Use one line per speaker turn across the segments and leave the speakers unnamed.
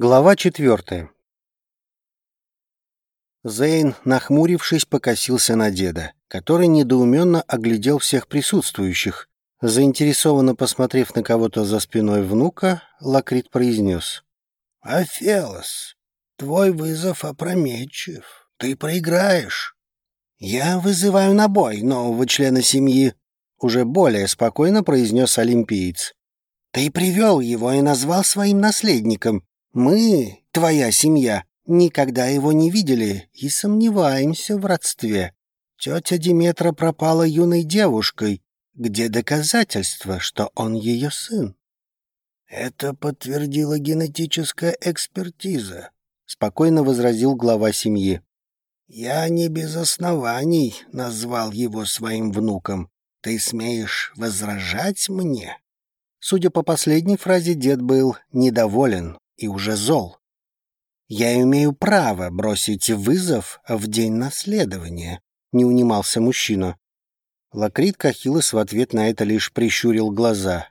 Глава четвертая. Зейн, нахмурившись, покосился на деда, который недоуменно оглядел всех присутствующих. Заинтересованно посмотрев на кого-то за спиной внука, Лакрит произнес. «Афелос, твой вызов опрометчив. Ты проиграешь». «Я вызываю на бой нового члена семьи», — уже более спокойно произнес олимпиец. «Ты привел его и назвал своим наследником, мы, твоя семья, никогда его не видели и сомневаемся в родстве. Тетя Диметра пропала юной девушкой. Где доказательства, что он ее сын? Это подтвердила генетическая экспертиза, спокойно возразил глава семьи. Я не без оснований назвал его своим внуком. Ты смеешь возражать мне? Судя по последней фразе, дед был недоволен и уже зол. «Я имею право бросить вызов в день наследования», — не унимался мужчина. Лакрит Кахилос в ответ на это лишь прищурил глаза.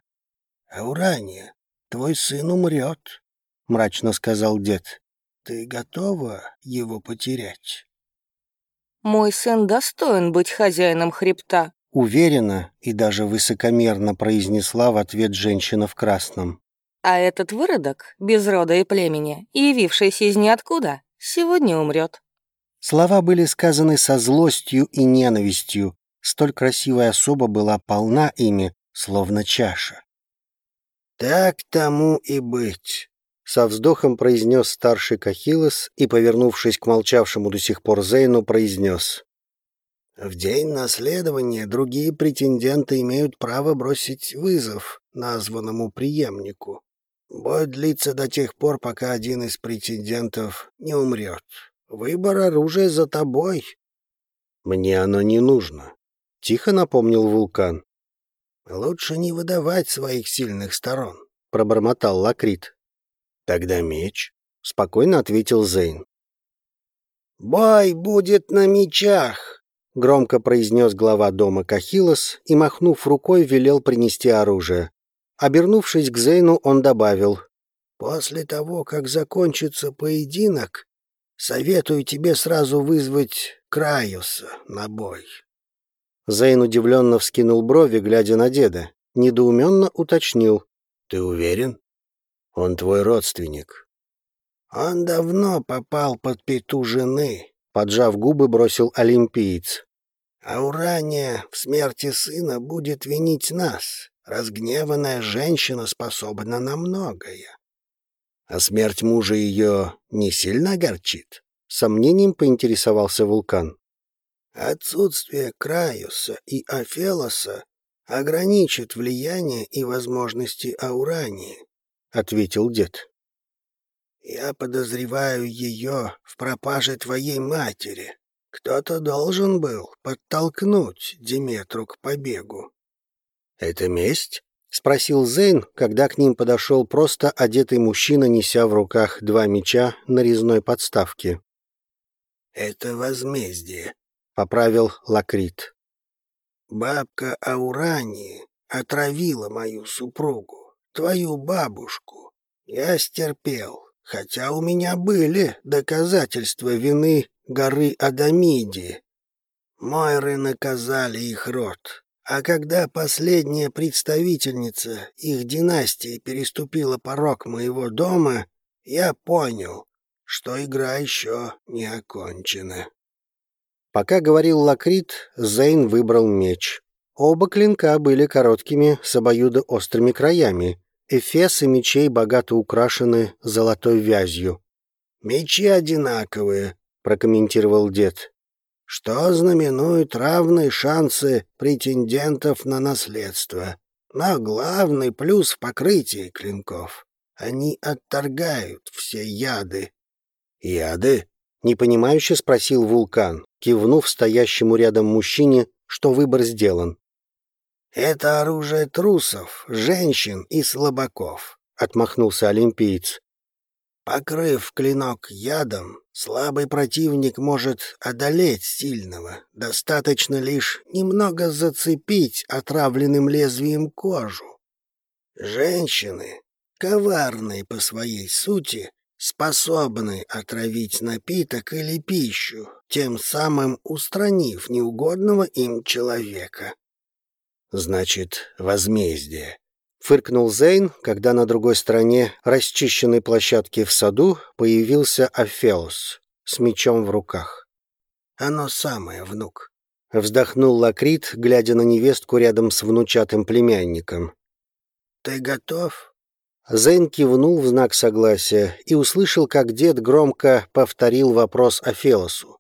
«Аурания, твой сын умрет», — мрачно сказал дед. «Ты готова его потерять?»
«Мой сын достоин быть хозяином хребта», —
уверенно и даже высокомерно произнесла в ответ женщина в красном.
А этот выродок, без рода и племени, явившийся из ниоткуда, сегодня умрет.
Слова были сказаны со злостью и ненавистью. Столь красивая особа была полна ими, словно чаша. «Так тому и быть», — со вздохом произнес старший Кахилос и, повернувшись к молчавшему до сих пор Зейну, произнес. «В день наследования другие претенденты имеют право бросить вызов названному преемнику. Бой длится до тех пор, пока один из претендентов не умрет. Выбор оружия за тобой. Мне оно не нужно, — тихо напомнил вулкан. Лучше не выдавать своих сильных сторон, — пробормотал Лакрит. Тогда меч, — спокойно ответил Зейн. «Бой будет на мечах!» — громко произнес глава дома Кахилос и, махнув рукой, велел принести оружие. Обернувшись к Зейну, он добавил. «После того, как закончится поединок, советую тебе сразу вызвать Краюса на бой». Зейн удивленно вскинул брови, глядя на деда. Недоуменно уточнил. «Ты уверен? Он твой родственник». «Он давно попал под пету жены», — поджав губы, бросил олимпиец. «А Урания в смерти сына будет винить нас, Разгневанная женщина способна на многое. А смерть мужа ее не сильно огорчит? Сомнением поинтересовался вулкан. Отсутствие Краюса и Афелоса ограничит влияние и возможности Аурании, ответил дед. Я подозреваю ее в пропаже твоей матери. Кто-то должен был подтолкнуть Диметру к побегу. «Это месть?» — спросил Зейн, когда к ним подошел просто одетый мужчина, неся в руках два меча на резной подставке. «Это возмездие», — поправил Лакрит. «Бабка Аурани отравила мою супругу, твою бабушку. Я стерпел, хотя у меня были доказательства вины горы Адамиди. Мойры наказали их род, а когда последняя представительница их династии переступила порог моего дома, я понял, что игра еще не окончена. Пока говорил Лакрит, Зейн выбрал меч. Оба клинка были короткими с обоюдоострыми краями. Эфесы мечей богато украшены золотой вязью. «Мечи одинаковые», — прокомментировал дед что знаменует равные шансы претендентов на наследство. Но главный плюс в покрытии клинков — они отторгают все яды. «Яды?» — непонимающе спросил вулкан, кивнув стоящему рядом мужчине, что выбор сделан. «Это оружие трусов, женщин и слабаков», — отмахнулся олимпиец. Покрыв клинок ядом, слабый противник может одолеть сильного. Достаточно лишь немного зацепить отравленным лезвием кожу. Женщины, коварные по своей сути, способны отравить напиток или пищу, тем самым устранив неугодного им человека. Значит, возмездие. Фыркнул Зейн, когда на другой стороне расчищенной площадки в саду появился Афеус с мечом в руках. «Оно самое, внук», — вздохнул Лакрит, глядя на невестку рядом с внучатым племянником. «Ты готов?» Зейн кивнул в знак согласия и услышал, как дед громко повторил вопрос Афелосу.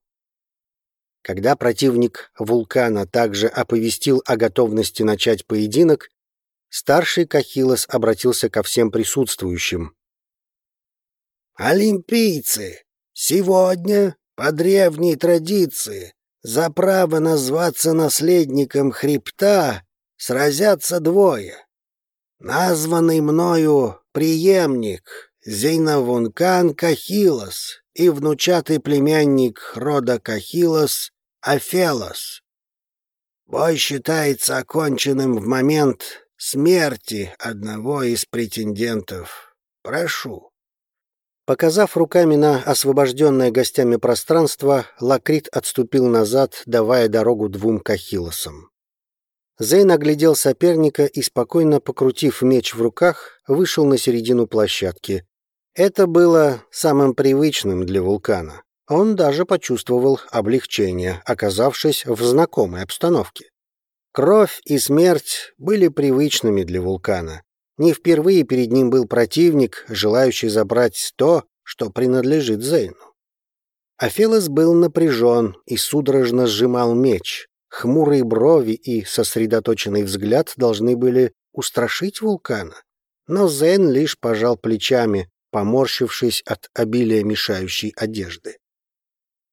Когда противник вулкана также оповестил о готовности начать поединок, старший Кахилос обратился ко всем присутствующим. «Олимпийцы, сегодня, по древней традиции, за право назваться наследником хребта сразятся двое. Названный мною преемник Зейнавункан Кахилос и внучатый племянник рода Кахилос Афелос. Бой считается оконченным в момент смерти одного из претендентов. Прошу. Показав руками на освобожденное гостями пространство, Лакрит отступил назад, давая дорогу двум кахилосам. Зейн оглядел соперника и, спокойно покрутив меч в руках, вышел на середину площадки. Это было самым привычным для вулкана. Он даже почувствовал облегчение, оказавшись в знакомой обстановке. Кровь и смерть были привычными для вулкана. Не впервые перед ним был противник, желающий забрать то, что принадлежит Зейну. Афелос был напряжен и судорожно сжимал меч. Хмурые брови и сосредоточенный взгляд должны были устрашить вулкана. Но Зейн лишь пожал плечами, поморщившись от обилия мешающей одежды.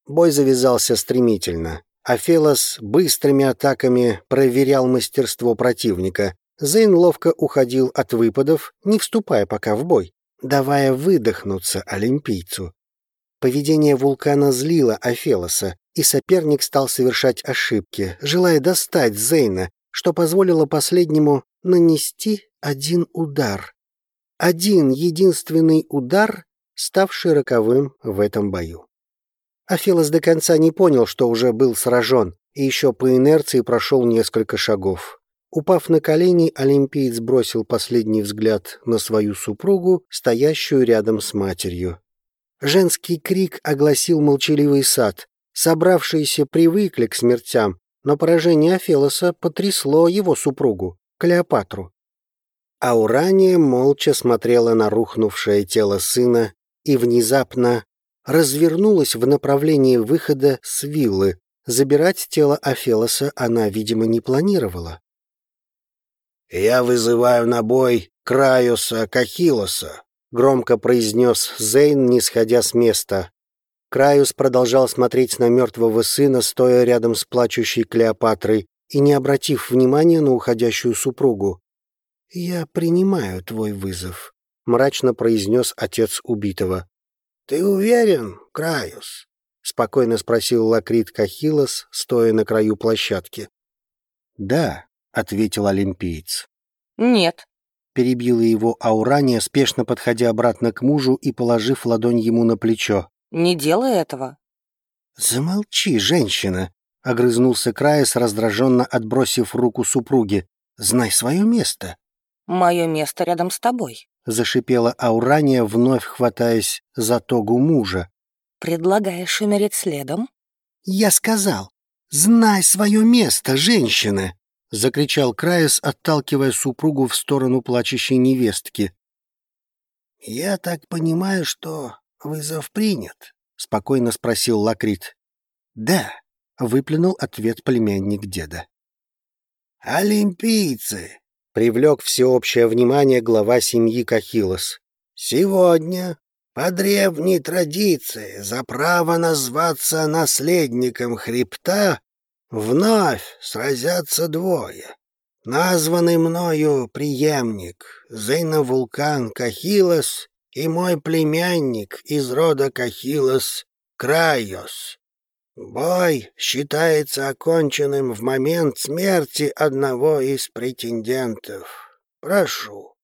Бой завязался стремительно. Афелос быстрыми атаками проверял мастерство противника. Зейн ловко уходил от выпадов, не вступая пока в бой, давая выдохнуться олимпийцу. Поведение вулкана злило Афелоса, и соперник стал совершать ошибки, желая достать Зейна, что позволило последнему нанести один удар. Один единственный удар, ставший роковым в этом бою. Афилос до конца не понял, что уже был сражен, и еще по инерции прошел несколько шагов. Упав на колени, олимпиец бросил последний взгляд на свою супругу, стоящую рядом с матерью. Женский крик огласил молчаливый сад. Собравшиеся привыкли к смертям, но поражение Афелоса потрясло его супругу, Клеопатру. Аурания молча смотрела на рухнувшее тело сына и внезапно развернулась в направлении выхода с виллы. Забирать тело Афелоса она, видимо, не планировала. «Я вызываю на бой Краюса Кахилоса», — громко произнес Зейн, не сходя с места. Краюс продолжал смотреть на мертвого сына, стоя рядом с плачущей Клеопатрой и не обратив внимания на уходящую супругу. «Я принимаю твой вызов», — мрачно произнес отец убитого. «Ты уверен, Краюс?» — спокойно спросил Лакрит Кахилос, стоя на краю площадки. «Да», — ответил олимпиец.
«Нет», —
перебила его Аурания, спешно подходя обратно к мужу и положив ладонь ему на плечо.
«Не делай этого».
«Замолчи, женщина», — огрызнулся Краес, раздраженно отбросив руку супруги. «Знай свое место».
«Мое место рядом с тобой», —
зашипела Аурания, вновь хватаясь за тогу мужа.
«Предлагаешь умереть следом?»
«Я сказал, знай свое место, женщина!» — закричал Краес, отталкивая супругу в сторону плачущей невестки. «Я так понимаю, что вызов принят?» — спокойно спросил Лакрит. «Да», — выплюнул ответ племянник деда. «Олимпийцы!» Привлек всеобщее внимание глава семьи Кахилос. «Сегодня, по древней традиции, за право назваться наследником хребта вновь сразятся двое. Названный мною преемник, Зейновулкан Кахилос и мой племянник из рода Кахилос Крайос. Бой считается оконченным в момент смерти одного из претендентов. Прошу.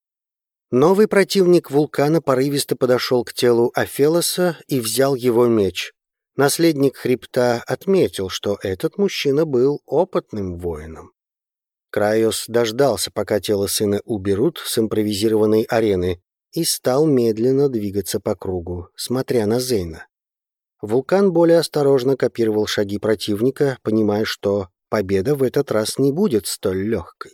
Новый противник вулкана порывисто подошел к телу Афелоса и взял его меч. Наследник хребта отметил, что этот мужчина был опытным воином. Крайос дождался, пока тело сына уберут с импровизированной арены, и стал медленно двигаться по кругу, смотря на Зейна. Вулкан более осторожно копировал шаги противника, понимая, что победа в этот раз не будет столь легкой.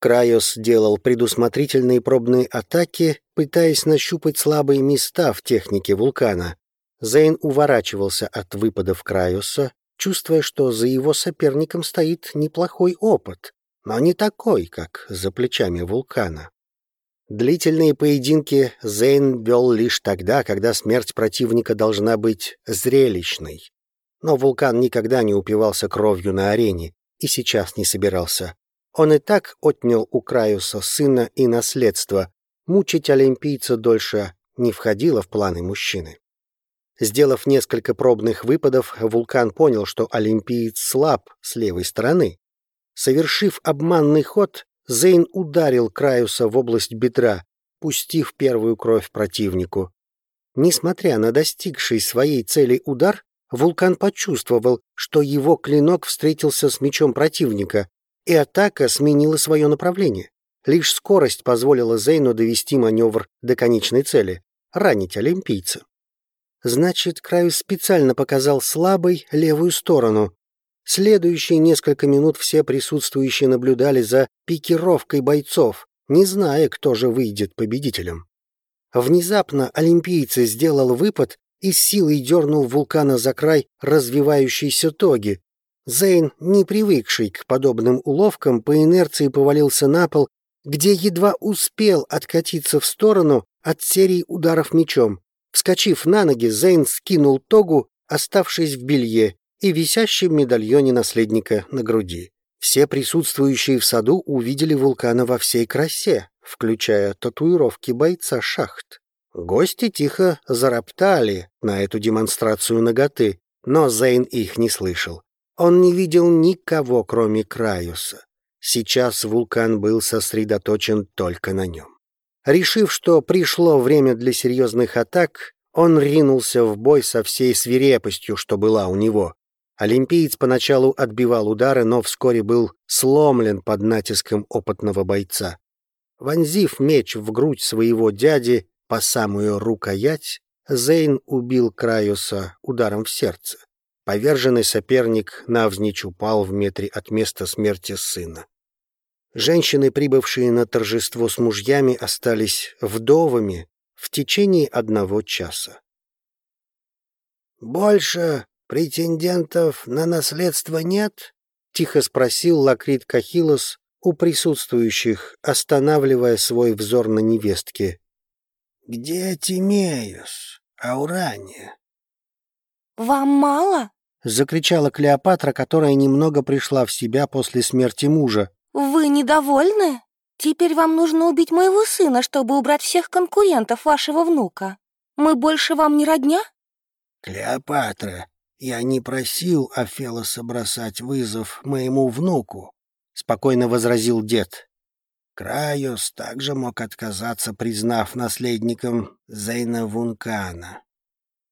Крайос делал предусмотрительные пробные атаки, пытаясь нащупать слабые места в технике вулкана. Зейн уворачивался от выпадов Крайоса, чувствуя, что за его соперником стоит неплохой опыт, но не такой, как за плечами вулкана. Длительные поединки Зейн вел лишь тогда, когда смерть противника должна быть зрелищной. Но вулкан никогда не упивался кровью на арене и сейчас не собирался. Он и так отнял у Краюса сына и наследство. Мучить олимпийца дольше не входило в планы мужчины. Сделав несколько пробных выпадов, вулкан понял, что олимпиец слаб с левой стороны. Совершив обманный ход, Зейн ударил Краюса в область бедра, пустив первую кровь противнику. Несмотря на достигший своей цели удар, вулкан почувствовал, что его клинок встретился с мечом противника, и атака сменила свое направление. Лишь скорость позволила Зейну довести маневр до конечной цели — ранить олимпийца. Значит, Краюс специально показал слабой левую сторону, Следующие несколько минут все присутствующие наблюдали за пикировкой бойцов, не зная, кто же выйдет победителем. Внезапно олимпийцы сделал выпад и с силой дернул вулкана за край развивающейся тоги. Зейн, не привыкший к подобным уловкам, по инерции повалился на пол, где едва успел откатиться в сторону от серии ударов мечом. Вскочив на ноги, Зейн скинул тогу, оставшись в белье, и висящем медальоне наследника на груди. Все присутствующие в саду увидели вулкана во всей красе, включая татуировки бойца шахт. Гости тихо зароптали на эту демонстрацию ноготы, но Зейн их не слышал. Он не видел никого, кроме Краюса. Сейчас вулкан был сосредоточен только на нем. Решив, что пришло время для серьезных атак, он ринулся в бой со всей свирепостью, что была у него. Олимпиец поначалу отбивал удары, но вскоре был сломлен под натиском опытного бойца. Вонзив меч в грудь своего дяди по самую рукоять, Зейн убил Краюса ударом в сердце. Поверженный соперник навзничь упал в метре от места смерти сына. Женщины, прибывшие на торжество с мужьями, остались вдовами в течение одного часа. «Больше «Претендентов на наследство нет?» — тихо спросил Лакрит Кахилос у присутствующих, останавливая свой взор на невестке. «Где Тимеюс, Аурания?»
«Вам мало?»
— закричала Клеопатра, которая немного пришла в себя после смерти мужа.
«Вы недовольны? Теперь вам нужно убить моего сына, чтобы убрать всех конкурентов вашего внука. Мы больше вам не родня?»
«Клеопатра, «Я не просил Афелоса бросать вызов моему внуку», — спокойно возразил дед. Крайос также мог отказаться, признав наследником Зейна Вункана.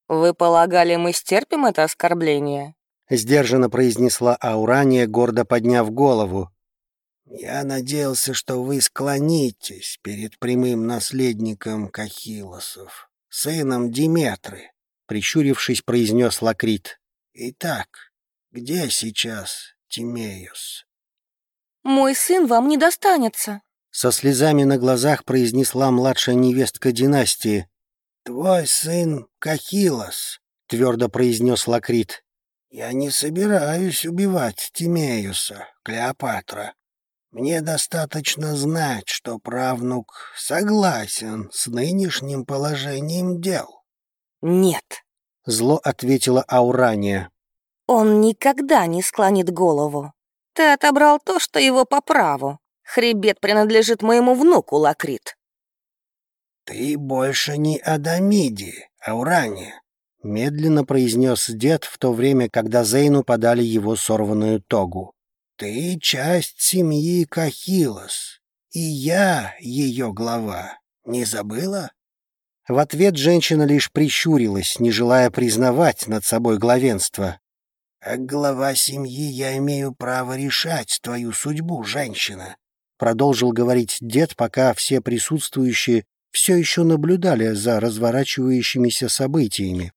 «Вы полагали, мы стерпим это оскорбление?»
— сдержанно произнесла Аурания, гордо подняв голову. «Я надеялся, что вы склонитесь перед прямым наследником Кахилосов, сыном Диметры», — прищурившись, произнес Лакрит. Итак, где сейчас Тимеюс?
Мой сын вам не достанется.
Со слезами на глазах произнесла младшая невестка династии. Твой сын Кахилос, твердо произнес Лакрит. Я не собираюсь убивать Тимеюса, Клеопатра. Мне достаточно знать, что правнук согласен с нынешним положением дел.
Нет, —
зло ответила Аурания.
«Он никогда не склонит голову. Ты отобрал то, что его по праву. Хребет принадлежит моему внуку, Лакрит».
«Ты больше не Адамиди, Аурания», — медленно произнес дед в то время, когда Зейну подали его сорванную тогу. «Ты часть семьи Кахилос, и я ее глава. Не забыла?» В ответ женщина лишь прищурилась, не желая признавать над собой главенство. «Как глава семьи я имею право решать твою судьбу, женщина», продолжил говорить дед, пока все присутствующие все еще наблюдали за разворачивающимися событиями.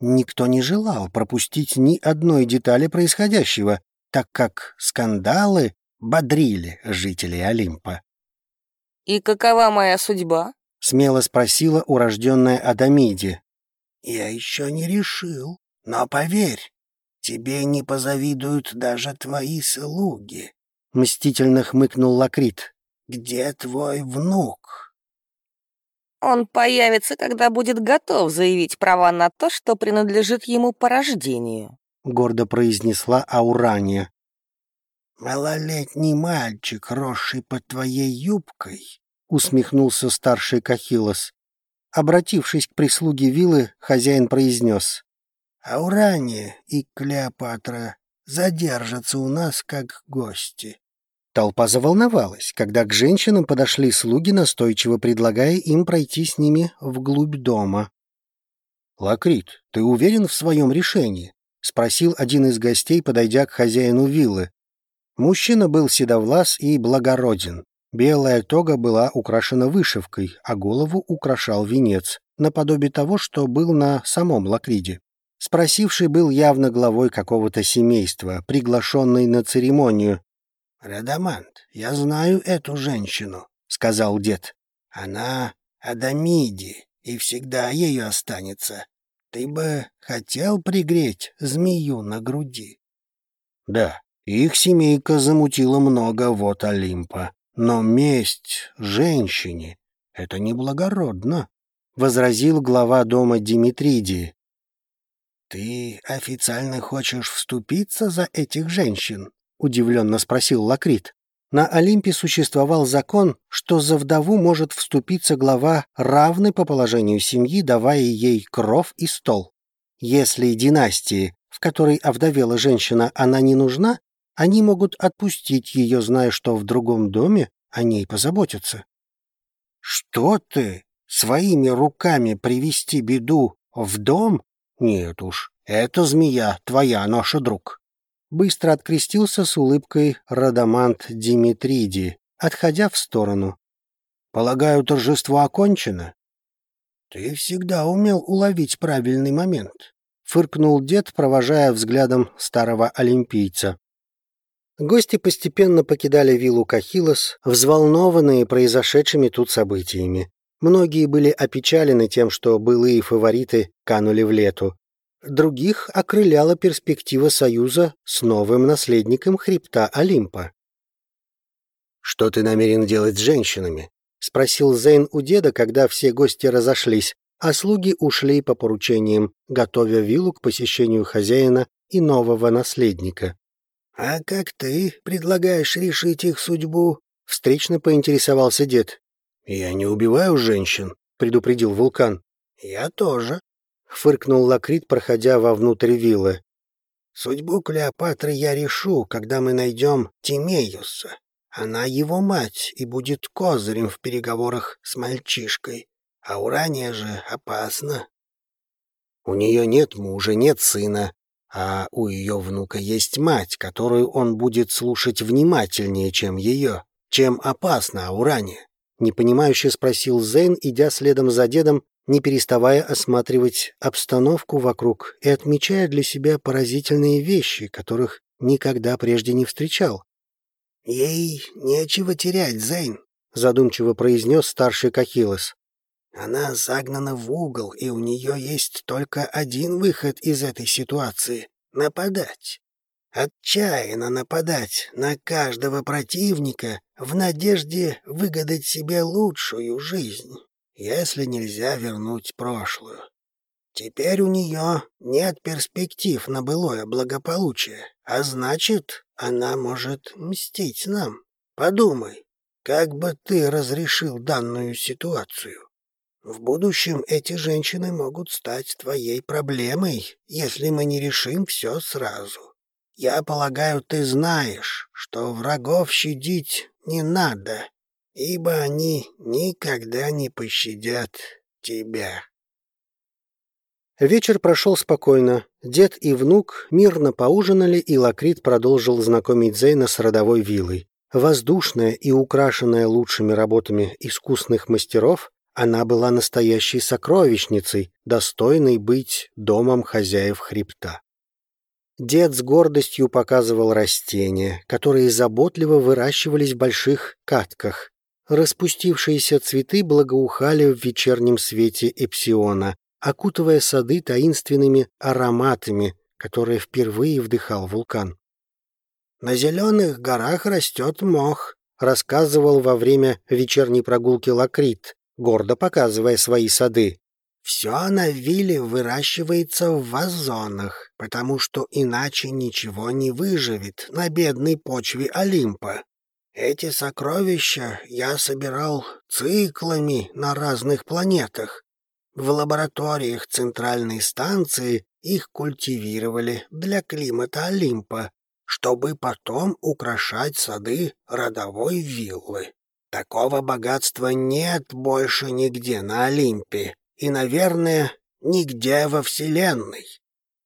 Никто не желал пропустить ни одной детали происходящего, так как скандалы бодрили жителей Олимпа.
«И какова моя судьба?»
— смело спросила урожденная Адамиди. «Я еще не решил, но поверь, тебе не позавидуют даже твои слуги», — мстительно хмыкнул Лакрит. «Где твой внук?»
«Он появится, когда будет готов заявить права на то, что принадлежит ему по рождению», —
гордо произнесла Аурания. «Малолетний мальчик, росший под твоей юбкой», — усмехнулся старший Кахилос. Обратившись к прислуге виллы, хозяин произнес. «Аурания и Клеопатра задержатся у нас как гости». Толпа заволновалась, когда к женщинам подошли слуги, настойчиво предлагая им пройти с ними вглубь дома. «Лакрит, ты уверен в своем решении?» — спросил один из гостей, подойдя к хозяину виллы. Мужчина был седовлас и благороден. Белая тога была украшена вышивкой, а голову украшал венец, наподобие того, что был на самом Лакриде. Спросивший был явно главой какого-то семейства, приглашенный на церемонию. «Радамант, я знаю эту женщину», — сказал дед. «Она Адамиди, и всегда ею останется. Ты бы хотел пригреть змею на груди?» «Да», их семейка замутила много вот Олимпа. Но месть женщине — это неблагородно, — возразил глава дома Димитридии. «Ты официально хочешь вступиться за этих женщин?» — удивленно спросил Лакрит. На Олимпе существовал закон, что за вдову может вступиться глава, равный по положению семьи, давая ей кров и стол. Если династии, в которой овдовела женщина, она не нужна, они могут отпустить ее, зная, что в другом доме о ней позаботятся. Что ты? Своими руками привести беду в дом? Нет уж, эта змея твоя, наша друг. Быстро открестился с улыбкой Радамант Димитриди, отходя в сторону. Полагаю, торжество окончено? Ты всегда умел уловить правильный момент, фыркнул дед, провожая взглядом старого олимпийца. Гости постепенно покидали виллу Кахилос, взволнованные произошедшими тут событиями. Многие были опечалены тем, что былые фавориты канули в лету. Других окрыляла перспектива союза с новым наследником хребта Олимпа. «Что ты намерен делать с женщинами?» — спросил Зейн у деда, когда все гости разошлись, а слуги ушли по поручениям, готовя виллу к посещению хозяина и нового наследника. «А как ты предлагаешь решить их судьбу?» — встречно поинтересовался дед. «Я не убиваю женщин», — предупредил вулкан. «Я тоже», — фыркнул Лакрит, проходя вовнутрь виллы. «Судьбу Клеопатры я решу, когда мы найдем Тимеюса. Она его мать и будет козырем в переговорах с мальчишкой. А Урания же опасна». «У нее нет мужа, нет сына, а у ее внука есть мать, которую он будет слушать внимательнее, чем ее. Чем опасно Ауране? Непонимающе спросил Зейн, идя следом за дедом, не переставая осматривать обстановку вокруг и отмечая для себя поразительные вещи, которых никогда прежде не встречал. «Ей нечего терять, Зейн», — задумчиво произнес старший Кахилос. Она загнана в угол, и у нее есть только один выход из этой ситуации — нападать. Отчаянно нападать на каждого противника в надежде выгадать себе лучшую жизнь, если нельзя вернуть прошлую. Теперь у нее нет перспектив на былое благополучие, а значит, она может мстить нам. Подумай, как бы ты разрешил данную ситуацию? В будущем эти женщины могут стать твоей проблемой, если мы не решим все сразу. Я полагаю, ты знаешь, что врагов щадить не надо. ибо они никогда не пощадят тебя». Вечер прошел спокойно. Дед и внук мирно поужинали, и Лакрит продолжил знакомить Зейна с родовой виллой. Воздушная и украшенная лучшими работами искусных мастеров, она была настоящей сокровищницей, достойной быть домом хозяев хребта. Дед с гордостью показывал растения, которые заботливо выращивались в больших катках. Распустившиеся цветы благоухали в вечернем свете Эпсиона, окутывая сады таинственными ароматами, которые впервые вдыхал вулкан. «На зеленых горах растет мох», — рассказывал во время вечерней прогулки Лакрит, гордо показывая свои сады. «Все на вилле выращивается в вазонах, потому что иначе ничего не выживет на бедной почве Олимпа. Эти сокровища я собирал циклами на разных планетах. В лабораториях центральной станции их культивировали для климата Олимпа, чтобы потом украшать сады родовой виллы. Такого богатства нет больше нигде на Олимпе и, наверное, нигде во Вселенной.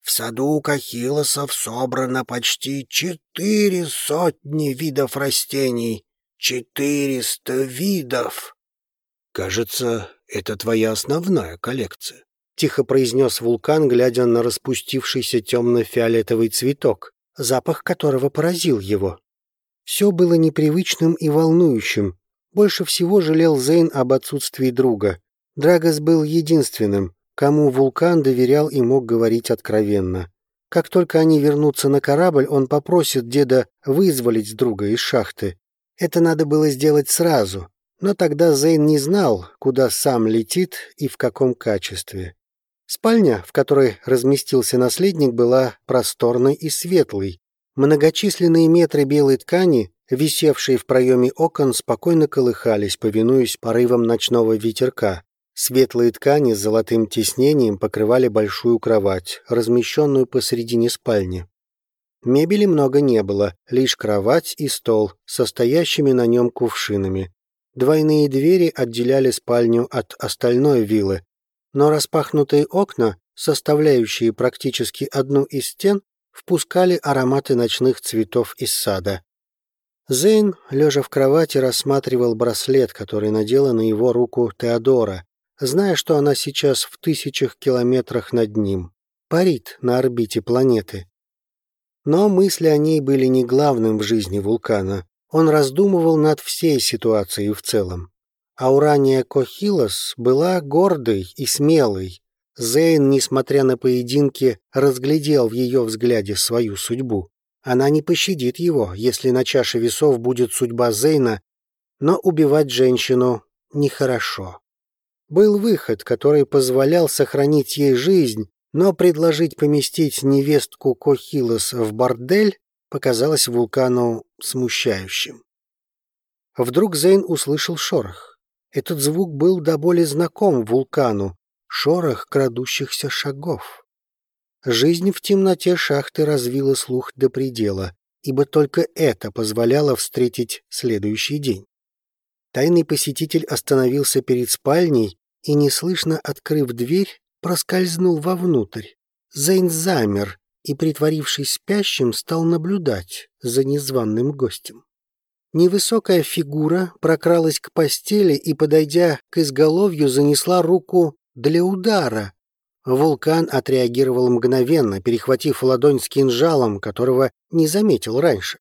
В саду у Кахилосов собрано почти четыре сотни видов растений. Четыреста видов! Кажется, это твоя основная коллекция. — тихо произнес вулкан, глядя на распустившийся темно-фиолетовый цветок, запах которого поразил его. Все было непривычным и волнующим. Больше всего жалел Зейн об отсутствии друга. Драгос был единственным, кому вулкан доверял и мог говорить откровенно. Как только они вернутся на корабль, он попросит деда вызволить друга из шахты. Это надо было сделать сразу, но тогда Зейн не знал, куда сам летит и в каком качестве. Спальня, в которой разместился наследник, была просторной и светлой. Многочисленные метры белой ткани, висевшие в проеме окон, спокойно колыхались, повинуясь порывам ночного ветерка. Светлые ткани с золотым тиснением покрывали большую кровать, размещенную посредине спальни. Мебели много не было, лишь кровать и стол, состоящими на нем кувшинами. Двойные двери отделяли спальню от остальной виллы, но распахнутые окна, составляющие практически одну из стен, впускали ароматы ночных цветов из сада. Зейн, лежа в кровати, рассматривал браслет, который надела на его руку Теодора, зная, что она сейчас в тысячах километрах над ним, парит на орбите планеты. Но мысли о ней были не главным в жизни вулкана. Он раздумывал над всей ситуацией в целом. Аурания Кохилос была гордой и смелой. Зейн, несмотря на поединки, разглядел в ее взгляде свою судьбу. Она не пощадит его, если на чаше весов будет судьба Зейна, но убивать женщину нехорошо. Был выход, который позволял сохранить ей жизнь, но предложить поместить невестку Кохилос в бордель показалось вулкану смущающим. Вдруг Зейн услышал шорох. Этот звук был до боли знаком вулкану, шорох крадущихся шагов. Жизнь в темноте шахты развила слух до предела, ибо только это позволяло встретить следующий день. Тайный посетитель остановился перед спальней и, неслышно открыв дверь, проскользнул вовнутрь. Зейн замер и, притворившись спящим, стал наблюдать за незваным гостем. Невысокая фигура прокралась к постели и, подойдя к изголовью, занесла руку для удара. Вулкан отреагировал мгновенно, перехватив ладонь с кинжалом, которого не заметил раньше.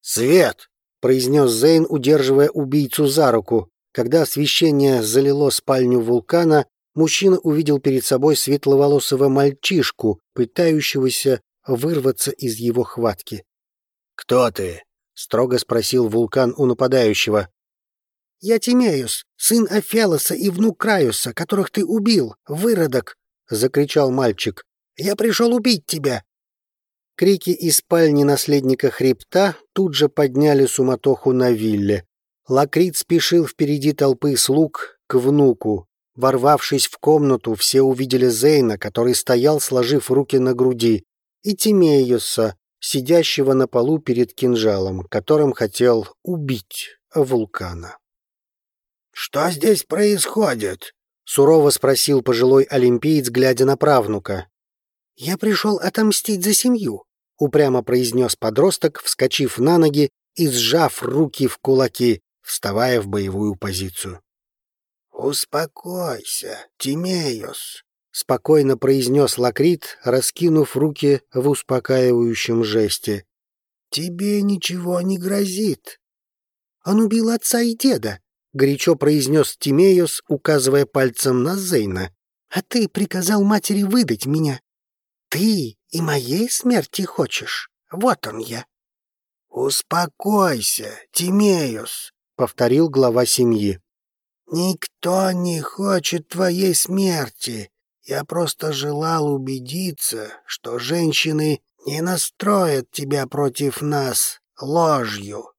«Свет!» — произнес Зейн, удерживая убийцу за руку. Когда освещение залило спальню вулкана, мужчина увидел перед собой светловолосого мальчишку, пытающегося вырваться из его хватки. «Кто ты?» — строго спросил вулкан у нападающего. «Я Тимеюс, сын Афелоса и внук Краюса, которых ты убил, выродок!» — закричал мальчик. «Я пришел убить тебя!» Крики из спальни наследника хребта тут же подняли суматоху на вилле. Лакрит спешил впереди толпы слуг к внуку. Ворвавшись в комнату, все увидели Зейна, который стоял, сложив руки на груди, и Тимеюса, сидящего на полу перед кинжалом, которым хотел убить вулкана. что здесь происходит?» — сурово спросил пожилой олимпиец, глядя на правнука. «Я пришел отомстить за семью», — упрямо произнес подросток, вскочив на ноги и сжав руки в кулаки, вставая в боевую позицию. «Успокойся, Тимеюс», — спокойно произнес Лакрит, раскинув руки в успокаивающем жесте. «Тебе ничего не грозит». «Он убил отца и деда», — горячо произнес Тимеюс, указывая пальцем на Зейна. «А ты приказал матери выдать меня. Ты и моей смерти хочешь? Вот он я». «Успокойся, Тимеюс», — повторил глава семьи. «Никто не хочет твоей смерти. Я просто желал убедиться, что женщины не настроят тебя против нас ложью».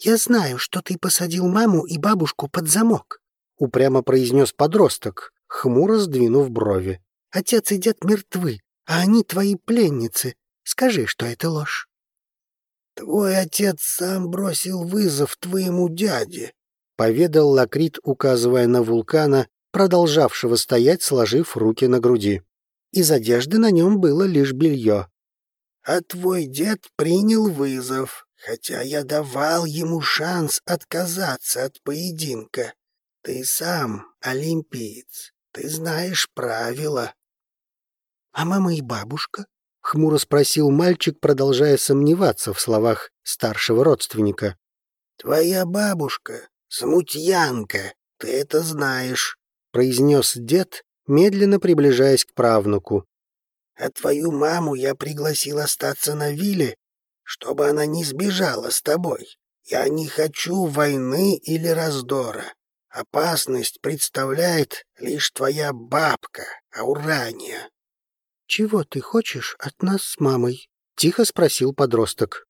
«Я знаю, что ты посадил маму и бабушку под замок», — упрямо произнес подросток, хмуро сдвинув брови. «Отец и дед мертвы, а они твои пленницы. Скажи, что это ложь». «Твой отец сам бросил вызов твоему дяде», поведал Лакрит, указывая на вулкана, продолжавшего стоять, сложив руки на груди. Из одежды на нем было лишь белье. «А твой дед принял вызов, хотя я давал ему шанс отказаться от поединка. Ты сам олимпиец, ты знаешь правила». «А мама и бабушка?» — хмуро спросил мальчик, продолжая сомневаться в словах старшего родственника. «Твоя бабушка «Смутьянка, ты это знаешь», — произнес дед, медленно приближаясь к правнуку. «А твою маму я пригласил остаться на вилле, чтобы она не сбежала с тобой. Я не хочу войны или раздора. Опасность представляет лишь твоя бабка, Аурания». «Чего ты хочешь от нас с мамой?» — тихо спросил подросток.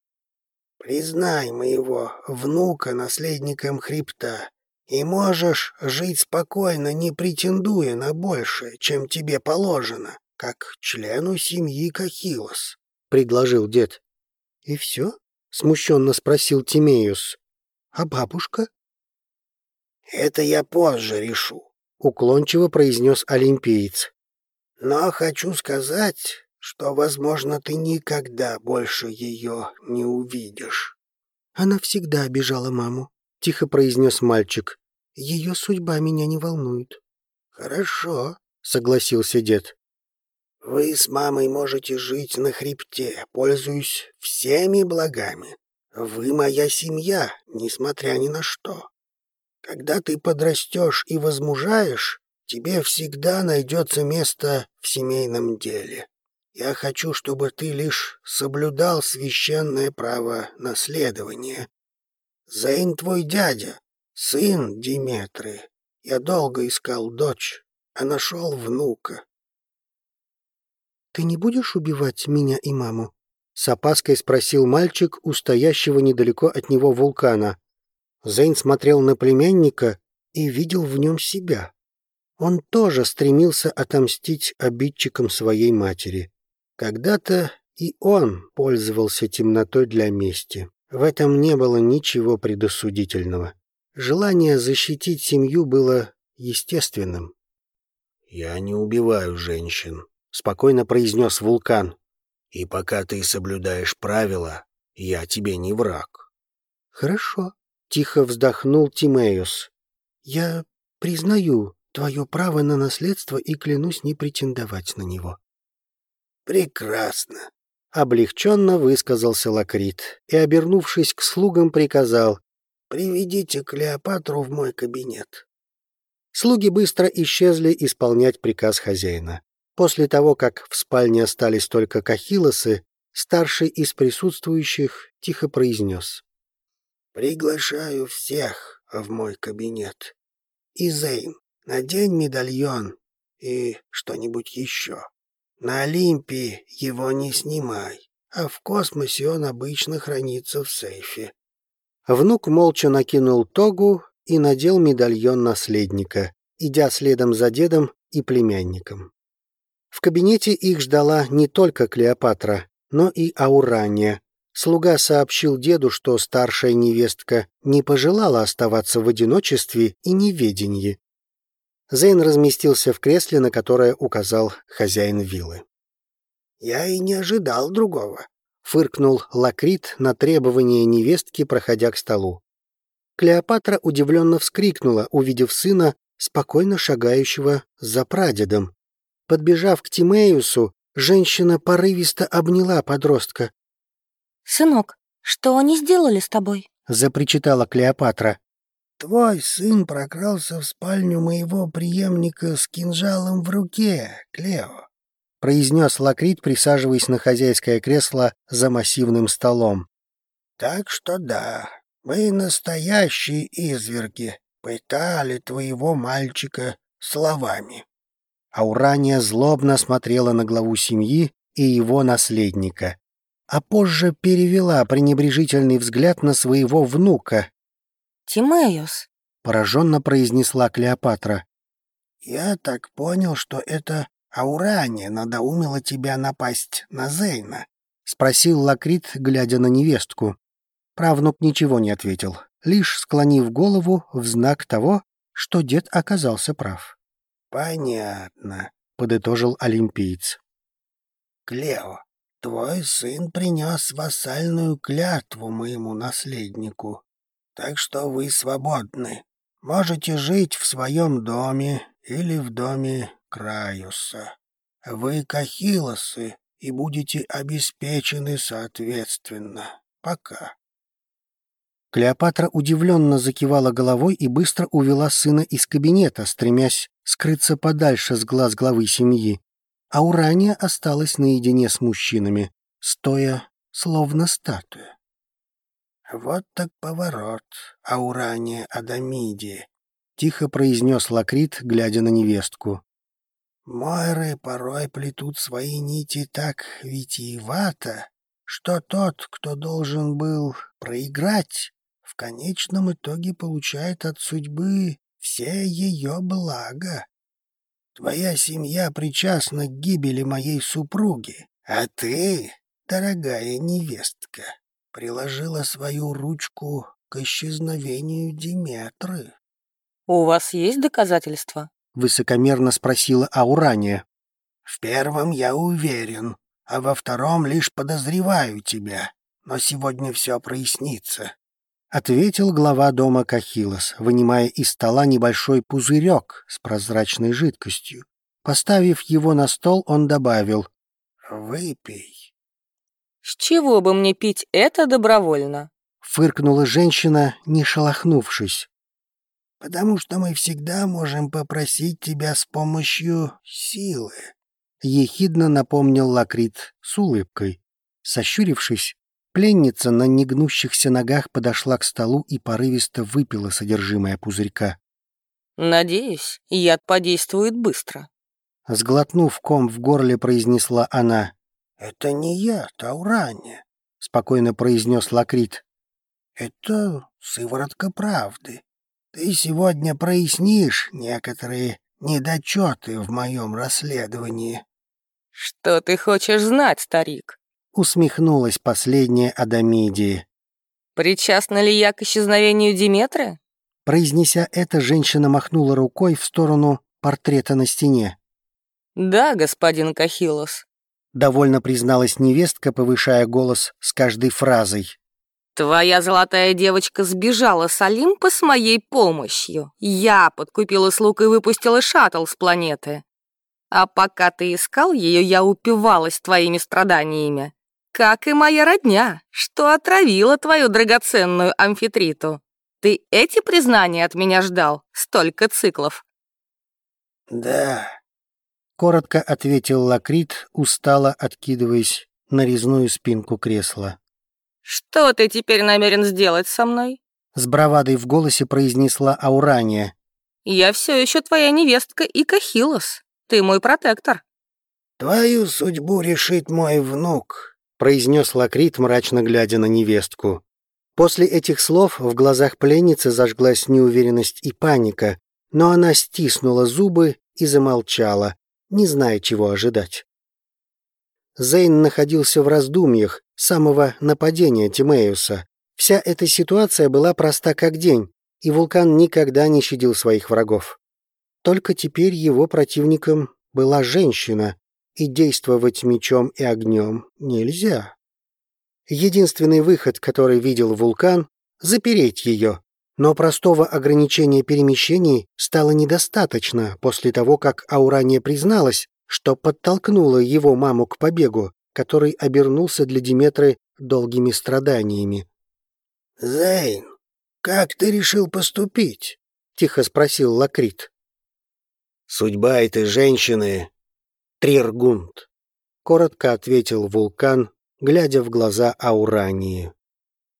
Признай моего внука наследником хребта, и можешь жить спокойно, не претендуя на большее, чем тебе положено, как члену семьи Кахилос», — предложил дед. «И все?» — смущенно спросил Тимеюс. «А бабушка?» «Это я позже решу», — уклончиво произнес олимпиец. «Но хочу сказать, что, возможно, ты никогда больше ее не увидишь». «Она всегда обижала маму», — тихо произнес мальчик. «Ее судьба меня не волнует». «Хорошо», — согласился дед. «Вы с мамой можете жить на хребте, пользуясь всеми благами. Вы моя семья, несмотря ни на что. Когда ты подрастешь и возмужаешь, тебе всегда найдется место в семейном деле. Я хочу, чтобы ты лишь соблюдал священное право наследования. Зейн твой дядя, сын Диметры. Я долго искал дочь, а нашел внука. «Ты не будешь убивать меня и маму?» — с опаской спросил мальчик у стоящего недалеко от него вулкана. Зейн смотрел на племянника и видел в нем себя. Он тоже стремился отомстить обидчикам своей матери. Когда-то и он пользовался темнотой для мести. В этом не было ничего предосудительного. Желание защитить семью было естественным. «Я не убиваю женщин», — спокойно произнес вулкан. «И пока ты соблюдаешь правила, я тебе не враг». «Хорошо», — тихо вздохнул Тимеус. «Я признаю твое право на наследство и клянусь не претендовать на него. «Прекрасно!» — облегченно высказался Лакрит и, обернувшись к слугам, приказал «Приведите Клеопатру в мой кабинет». Слуги быстро исчезли исполнять приказ хозяина. После того, как в спальне остались только кахилосы, старший из присутствующих тихо произнес. «Приглашаю всех в мой кабинет. И, Зейн, надень медальон и что-нибудь еще». На Олимпии его не снимай, а в космосе он обычно хранится в сейфе. Внук молча накинул тогу и надел медальон наследника, идя следом за дедом и племянником. В кабинете их ждала не только Клеопатра, но и Аурания. слуга сообщил деду, что старшая невестка не пожелала оставаться в одиночестве и неведении. Зейн разместился в кресле, на которое указал хозяин виллы. «Я и не ожидал другого», — фыркнул Лакрит на требование невестки, проходя к столу. Клеопатра удивленно вскрикнула, увидев сына, спокойно шагающего за прадедом. Подбежав к Тимеюсу, женщина порывисто обняла подростка.
«Сынок, что они сделали с тобой?»
— запричитала Клеопатра. «Твой сын прокрался в спальню моего преемника с кинжалом в руке, Клео», — произнес Лакрит, присаживаясь на хозяйское кресло за массивным столом. «Так что да, мы настоящие изверги, пытали твоего мальчика словами. Аурания злобно смотрела на главу семьи и его наследника, а позже перевела пренебрежительный взгляд на своего внука.
«Тимеус», —
пораженно произнесла Клеопатра. «Я так понял, что это Аурания надоумила тебя напасть на Зейна?» — спросил Лакрит, глядя на невестку. Правнук ничего не ответил, лишь склонив голову в знак того, что дед оказался прав. «Понятно», — подытожил олимпиец. «Клео, твой сын принес вассальную клятву моему наследнику, так что вы свободны. Можете жить в своем доме или в доме Краюса. Вы кахилосы и будете обеспечены соответственно. Пока». Клеопатра удивленно закивала головой и быстро увела сына из кабинета, стремясь скрыться подальше с глаз главы семьи. А Урания осталась наедине с мужчинами, стоя словно статуя. «Вот так поворот, Аурания Адамиди», — тихо произнес Лакрит, глядя на невестку. «Мойры порой плетут свои нити так витиевато, что тот, кто должен был проиграть, в конечном итоге получает от судьбы все ее блага. Твоя семья причастна к гибели моей супруги, а ты, дорогая невестка, приложила свою ручку к исчезновению Диметры.
— У вас есть доказательства?
— высокомерно спросила Аурания. — В первом я уверен, а во втором лишь подозреваю тебя, но сегодня все прояснится. — ответил глава дома Кахилос, вынимая из стола небольшой пузырек с прозрачной жидкостью. Поставив его на стол, он добавил «Выпей».
«С чего бы мне пить это добровольно?»
— фыркнула женщина, не шелохнувшись. «Потому что мы всегда можем попросить тебя с помощью силы», — ехидно напомнил Лакрит с улыбкой. Сощурившись, Пленница на негнущихся ногах подошла к столу и порывисто выпила содержимое пузырька.
«Надеюсь, яд подействует быстро».
Сглотнув ком в горле, произнесла она. «Это не яд, а урания», — спокойно произнес Лакрит. «Это сыворотка правды. Ты сегодня прояснишь некоторые недочеты в моем расследовании».
«Что ты хочешь знать, старик?»
Усмехнулась последняя Адамидия.
«Причастна ли я к исчезновению Диметры?»
Произнеся это, женщина махнула рукой в сторону портрета на стене.
«Да, господин Кахилос», —
довольно призналась невестка, повышая голос с каждой фразой.
«Твоя золотая девочка сбежала с Олимпа с моей помощью. Я подкупила слуг и выпустила шаттл с планеты. А пока ты искал ее, я упивалась твоими страданиями как и моя родня, что отравила твою драгоценную амфитриту. Ты эти признания от меня ждал? Столько циклов.
Да, коротко ответил Лакрит, устало откидываясь на резную спинку кресла.
Что ты теперь намерен сделать со мной?
С бравадой в голосе произнесла Аурания.
Я все еще твоя невестка и Кахилос. Ты мой протектор.
Твою судьбу решит мой внук, произнес Лакрит, мрачно глядя на невестку. После этих слов в глазах пленницы зажглась неуверенность и паника, но она стиснула зубы и замолчала, не зная, чего ожидать. Зейн находился в раздумьях самого нападения Тимеюса. Вся эта ситуация была проста как день, и вулкан никогда не щадил своих врагов. Только теперь его противником была женщина, и действовать мечом и огнем нельзя. Единственный выход, который видел вулкан — запереть ее. Но простого ограничения перемещений стало недостаточно после того, как Аурания призналась, что подтолкнула его маму к побегу, который обернулся для Диметры долгими страданиями.
«Зейн, как ты решил поступить?» — тихо спросил Лакрит.
«Судьба этой женщины — Триргунд», — коротко ответил вулкан, глядя в глаза Аурании.